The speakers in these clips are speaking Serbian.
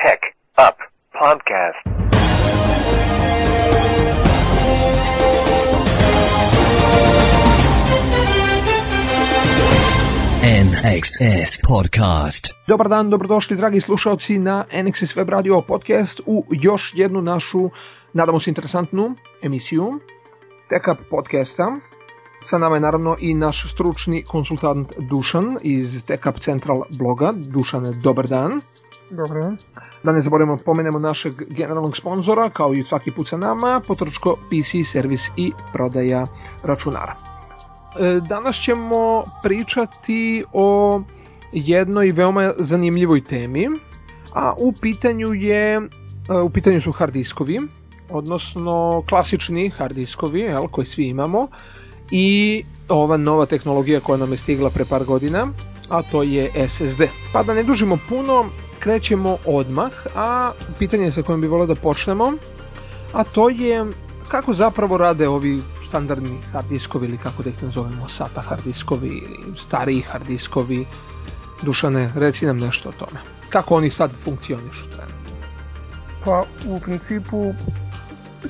Tech Up Podcast. NXS Podcast. Dobar dan, dobrodošli dragi slušalci na NXS Web Radio Podcast u još jednu našu, nadamo se interesantnu emisiju Tech Up Podcasta. Sa nama je naravno i naš stručni konsultant Dušan iz Tech Up Central bloga. Dušane, dobar dan. Dobro. Da ne zaboravimo, pomenemo našeg generalnog sponzora, kao i svaki put sa nama, potrčko PC servis i prodaja računara. E, Danas ćemo pričati o jednoj veoma zanimljivoj temi, a u pitanju je e, u pitanju su hard diskovi, odnosno klasični hard diskovi, jel, koji svi imamo, i ova nova tehnologija koja nam je stigla pre par godina, a to je SSD. Pa da ne dužimo puno, krećemo odmah, a pitanje sa kojim bi volio da počnemo, a to je kako zapravo rade ovi standardni hard diskovi ili kako da ih nazovemo, SATA hard diskovi ili stariji hard diskovi. Dušane, reci nam nešto o tome. Kako oni sad funkcionišu trenutno? Pa u principu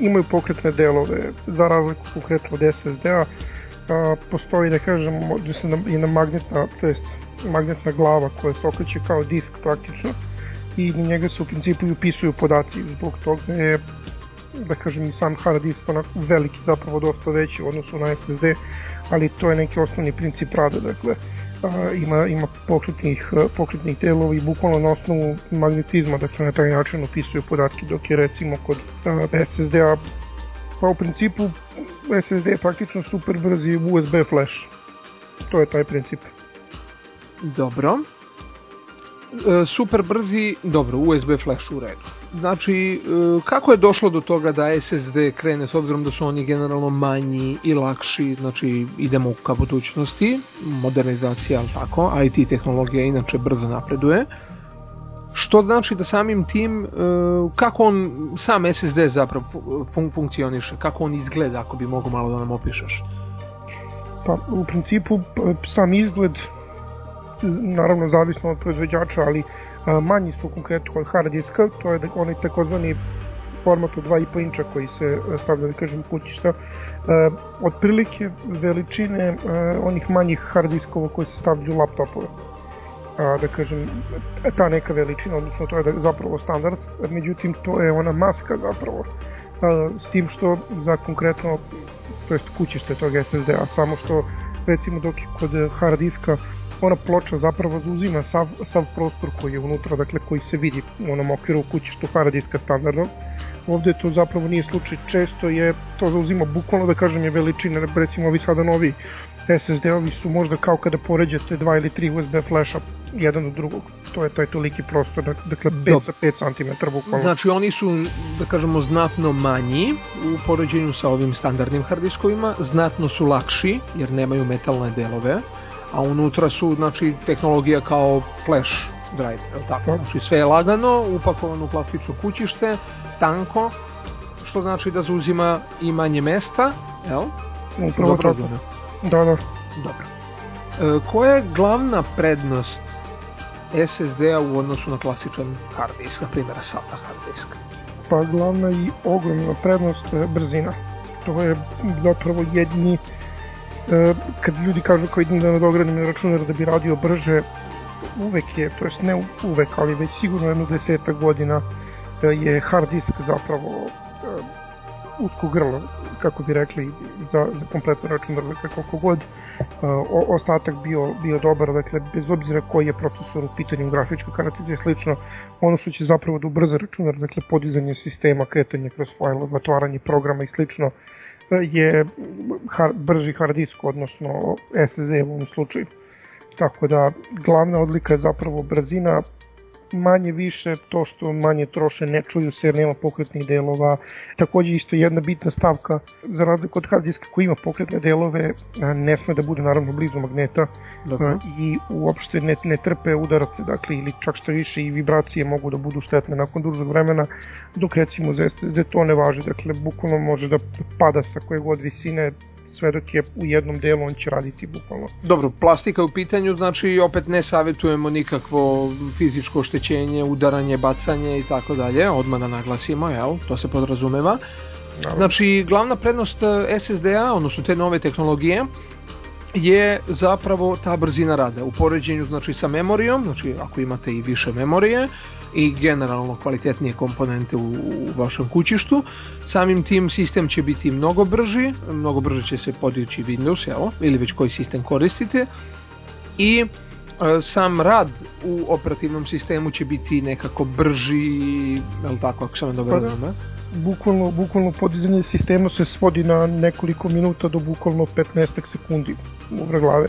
imaju pokretne delove za razliku konkretno od SSD-a a, postoji da kažemo jedna magnetna to jest magnetna glava koja se okreće kao disk praktično i na njega se u principu i upisuju podaci. Zbog toga je da kažem i sam hard disk onako veliki zapravo dosta veći u odnosu na SSD ali to je neki osnovni princip rada dakle a, ima, ima pokretnih, pokretnih delova i bukvalno na osnovu magnetizma dakle na taj način upisuju podatke dok je recimo kod SSD-a pa u principu SSD je praktično super brzi USB flash to je taj princip Dobro. E, super brzi, dobro, USB flash u redu. Znači, e, kako je došlo do toga da SSD krene s obzirom da su oni generalno manji i lakši, znači idemo ka budućnosti, modernizacija, ali tako, IT tehnologija inače brzo napreduje. Što znači da samim tim, e, kako on, sam SSD zapravo fun funkcioniše, kako on izgleda, ako bi mogu malo da nam opišeš? Pa u principu sam izgled naravno zavisno od proizvođača, ali a, manji su konkretno od hard diska, to je onaj takozvani format od 2,5 inča koji se stavlja, da kažem, kućišta, otprilike veličine onih manjih hard diskova koji se stavljaju u laptopove. A, da kažem, ta neka veličina, odnosno to je da, zapravo standard, međutim to je ona maska zapravo, a, s tim što za konkretno, to jest kućište tog SSD-a, samo što recimo dok je kod hard diska ona ploča zapravo zauzima sav, sav prostor koji je unutra, dakle koji se vidi u onom okviru kućištu hard diska standardno. Ovde to zapravo nije slučaj, često je to zauzima bukvalno da kažem je veličina, recimo ovi sada novi SSD-ovi su možda kao kada poređate dva ili tri USB flasha jedan od drugog. To je to je toliki prostor, dakle 5 sa 5 cm bukvalno. Znači oni su da kažemo znatno manji u poređenju sa ovim standardnim hard diskovima, znatno su lakši jer nemaju metalne delove a unutra su znači tehnologija kao flash drive, je tako? Znači sve je lagano, upakovano u plastično kućište, tanko, što znači da zauzima i manje mesta, jel? Upravo Dobro, tako. Da, da. Dobro. E, koja je glavna prednost SSD-a u odnosu na klasičan hard disk, na primjer SATA hard disk? Pa glavna i ogromna prednost je brzina. To je zapravo jedini E, kad ljudi kažu kao idem da nadogradim računar da bi radio brže, uvek je, to jest ne uvek, ali već sigurno jedno deseta godina e, je hard disk zapravo e, usko grlo, kako bi rekli, za, za kompletan računar, dakle koliko god o, ostatak bio, bio dobar, dakle bez obzira koji je procesor u pitanju grafička kartica i slično, ono što će zapravo da ubrza računar, dakle podizanje sistema, kretanje kroz fajlove, otvaranje programa i slično, je har, brži hard disk, odnosno SSD u ovom slučaju. Tako da glavna odlika je zapravo brzina, manje više to što manje troše ne čuju se jer nema pokretnih delova. Takođe isto jedna bitna stavka za razliku od hard diska koji ima pokretne delove ne sme da bude naravno blizu magneta Dobro. i uopšte ne, ne trpe udarace dakle ili čak što više i vibracije mogu da budu štetne nakon dužeg vremena dok recimo za SSD to ne važi dakle bukvalno može da pada sa koje god visine sve dok je u jednom delu on će raditi bukvalno. Dobro, plastika u pitanju, znači opet ne savjetujemo nikakvo fizičko oštećenje, udaranje, bacanje i tako dalje, odmah da naglasimo, jel, to se podrazumeva. Znači, glavna prednost e, SSD-a, odnosno te nove tehnologije, je zapravo ta brzina rada. U poređenju znači sa memorijom, znači ako imate i više memorije i generalno kvalitetnije komponente u, u vašem kućištu, samim tim sistem će biti mnogo brži, mnogo brže će se podići Windows, jel, ili već koji sistem koristite i sam rad u operativnom sistemu će biti nekako brži, je tako, ako sam dobro Pa da. Bukvalno, bukvalno podizanje sistema se svodi na nekoliko minuta do bukvalno 15 sekundi u glave.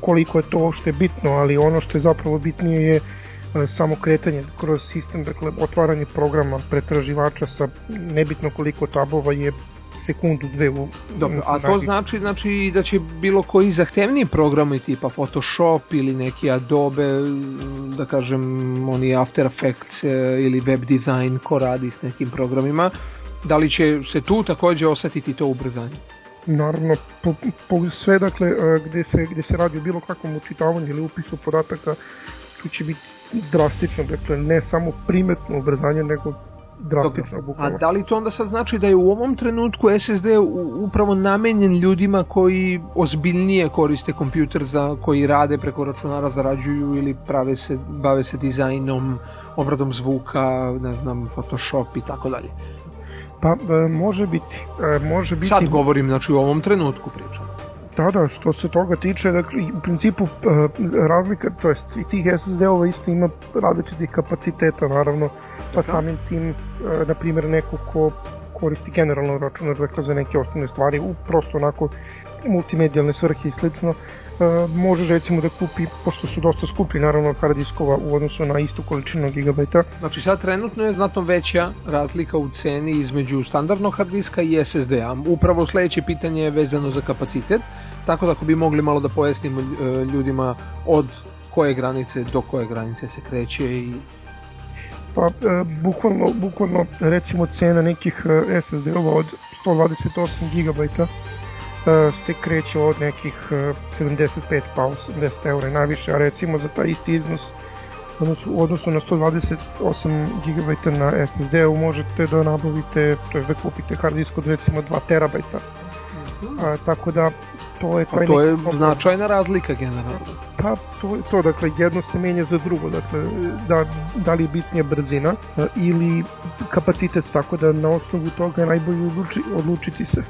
Koliko je to uopšte bitno, ali ono što je zapravo bitnije je e, samo kretanje kroz sistem, dakle otvaranje programa pretraživača sa nebitno koliko tabova je sekundu, dve u Dobro, a to znači, znači da će bilo koji zahtevniji programi tipa Photoshop ili neki Adobe, da kažem, oni After Effects e, ili web design ko radi s nekim programima, da li će se tu takođe osetiti to ubrzanje? Naravno, po, po sve dakle, e, gde se, gde se radi o bilo kakvom učitavanju ili upisu podataka, tu će biti drastično, dakle ne samo primetno ubrzanje, nego drastično A bukvalno. da li to onda sad znači da je u ovom trenutku SSD upravo namenjen ljudima koji ozbiljnije koriste kompjuter za koji rade preko računara, zarađuju ili prave se, bave se dizajnom, obradom zvuka, ne znam, Photoshop i tako dalje. Pa e, može biti, e, može biti. Sad govorim, znači u ovom trenutku pričam. Da, da, što se toga tiče, dakle, u principu e, razlika, to jest i tih SSD-ova isto ima različitih kapaciteta, naravno, pa Tako. samim tim, e, na primjer, neko ko koristi generalno računar, dakle, za neke osnovne stvari, u prosto onako multimedijalne svrhe i slično, e, može recimo da kupi, pošto su dosta skuplji naravno hard diskova u odnosu na istu količinu gigabajta, Znači sad trenutno je znatno veća razlika u ceni između standardnog hard diska i SSD-a. Upravo sledeće pitanje je vezano za kapacitet, tako da ako bi mogli malo da pojasnimo e, ljudima od koje granice do koje granice se kreće i Pa, e, bukvalno, bukvalno, recimo, cena nekih e, SSD-ova od 128 GB se kreće od nekih e, 75 pa 80 eura najviše, a recimo za taj isti iznos u odnosu, na 128 GB na SSD-u možete da nabavite, to je da kupite hard disk od recimo 2 terabajta. A, tako da to je a taj to je kompromis. značajna razlika generalno. Pa to je to, dakle jedno se menja za drugo, dakle da, da li je bitnija brzina e, ili kapacitet, tako da na osnovu toga je najbolje odluči, odlučiti se.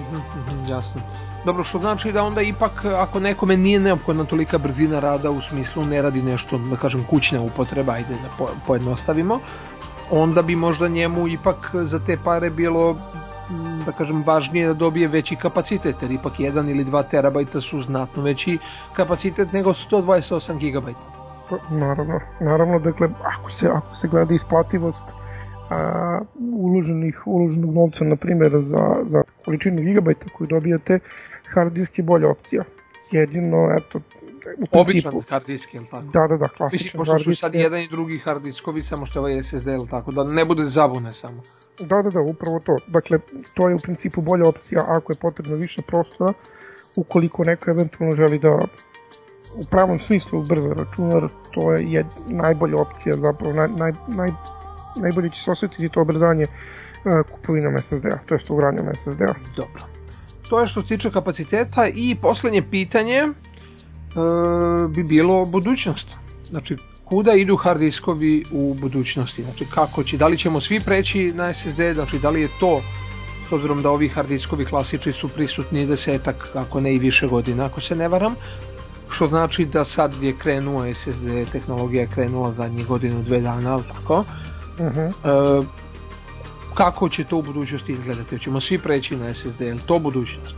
Mhm, mhm, Jasno. Dobro, što znači da onda ipak ako nekome nije neophodna tolika brzina rada u smislu ne radi nešto, da kažem, kućna upotreba, ajde da po, pojednostavimo, onda bi možda njemu ipak za te pare bilo da kažem važnije da dobije veći kapacitet jer ipak 1 ili 2 terabajta su znatno veći kapacitet nego 128 gigabajta. Pa, Naravno, naravno, dakle ako se, ako se gleda isplativost a, uloženih, uloženog novca, na primjer, za, za količinu gigabajta koju dobijate, hard disk je bolja opcija. Jedino, eto, u Običan principu, hard disk, je li tako? da, da, da, Mislim, klasičan pošto hard su sad je- jedan i drugi hard diskovi, samo što je ovaj SSD, je tako? Da ne bude zabune samo. Da, da, da, upravo to. Dakle, to je u principu bolja opcija ako je potrebno više prostora, ukoliko neko eventualno želi da u pravom smislu brzo računar, to je jed, najbolja opcija zapravo, naj, naj, naj, najbolje će se osjetiti to obrzanje uh, kupovinom SSD-a, to jest ugradnjom SSD-a. Dobro. To je što se tiče kapaciteta i poslednje pitanje e, bi bilo budućnost. Znači, kuda idu hard diskovi u budućnosti? Znači, kako će, da li ćemo svi preći na SSD, znači da li je to s obzirom da ovi hard diskovi klasični su prisutni desetak, ako ne i više godina, ako se ne varam, što znači da sad je krenuo SSD, tehnologija je krenula zadnjih godinu, dve dana, ali tako. Uh -huh. E, kako će to u budućnosti izgledati? Hoćemo svi preći na SSD, je to budućnost?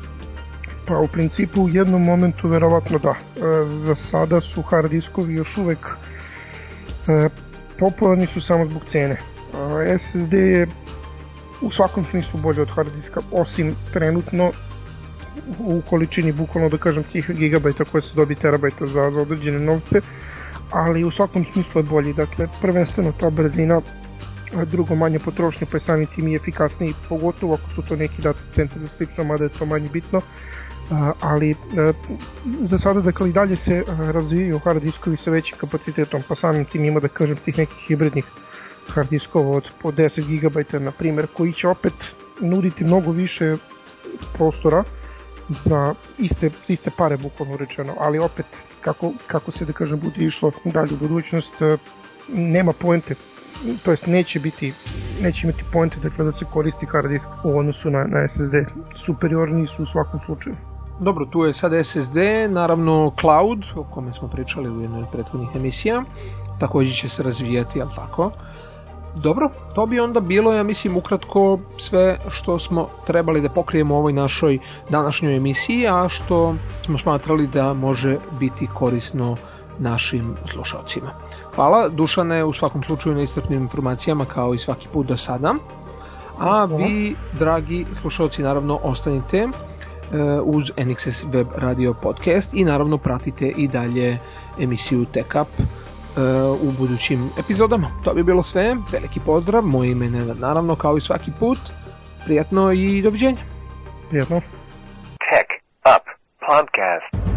Pa u principu u jednom momentu verovatno da. E, za sada su hard diskovi još uvek e, popularni su samo zbog cene. SSD je u svakom smislu bolje od hard diska, osim trenutno u količini bukvalno da kažem tih gigabajta koje se dobije terabajta za, za određene novce, ali u svakom smislu je bolji. Dakle, prvenstveno ta brzina drugo manje potrošnje, pa je samim tim i efikasniji, pogotovo ako su to neki data centri za slično, mada je to manje bitno. Ali za sada dakle i dalje se razvijaju hard diskovi sa većim kapacitetom, pa samim tim ima da kažem tih nekih hibridnih hard diskova od po 10 GB na primjer, koji će opet nuditi mnogo više prostora za iste, iste pare bukvalno rečeno, ali opet kako, kako se da kažem bude išlo dalje u budućnost nema poente to jest neće biti neće imati poente dakle da se koristi hard disk u odnosu na, na SSD superiorni su u svakom slučaju Dobro, tu je sad SSD, naravno cloud, o kome smo pričali u jednoj od prethodnih emisija, takođe će se razvijati, ali tako? Dobro, to bi onda bilo, ja mislim, ukratko sve što smo trebali da pokrijemo u ovoj našoj današnjoj emisiji, a što smo smatrali da može biti korisno našim slušalcima. Hvala, Dušane, u svakom slučaju na istrpnim informacijama kao i svaki put do sada. A vi, dragi slušalci, naravno ostanite e, uz NXS Web Radio Podcast i naravno pratite i dalje emisiju Tech Up u budućim epizodama. To bi bilo sve, veliki pozdrav, moje ime je naravno kao i svaki put, prijatno i doviđenja. Prijatno. Tech Up Podcast.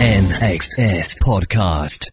NXS Podcast.